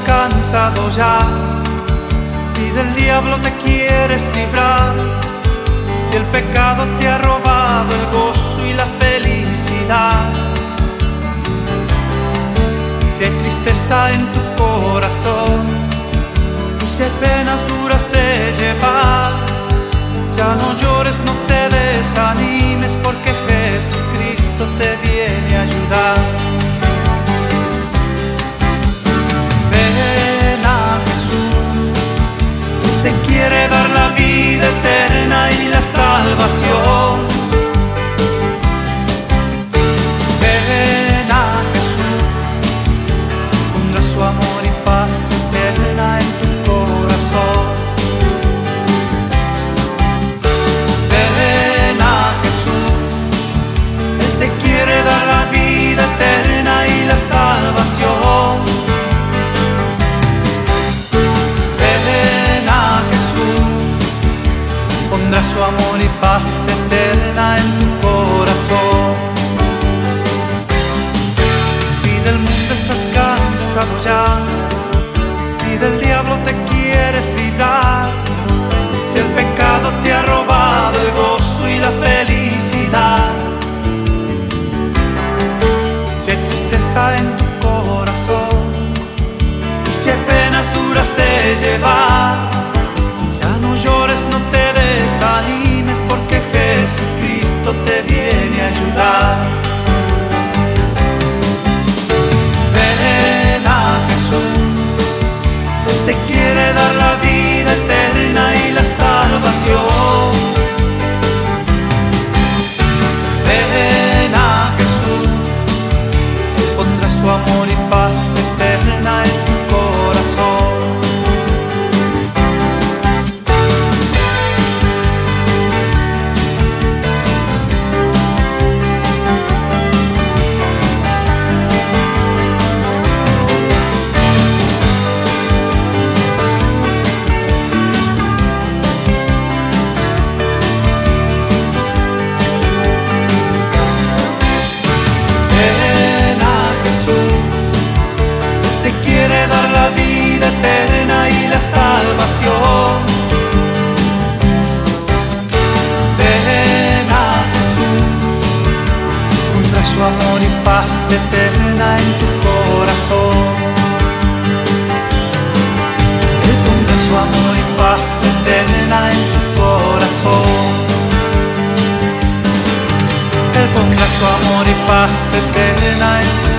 cansado ya, si del diablo te quieres librar, si el pecado te ha robado el gozo y la felicidad, si hay tristeza en tu corazón y si hay penas duras de llevar, ya no llores, no te desanimes pondrá su amor y paz eterna en tu corazón. Si del mundo estás cansado ya, si del diablo te quieres librar, su amor y paz eterna en tu corazón. Él pondrá su amor y paz eterna en tu corazón. Él pondrá su amor y paz eterna en tu corazón.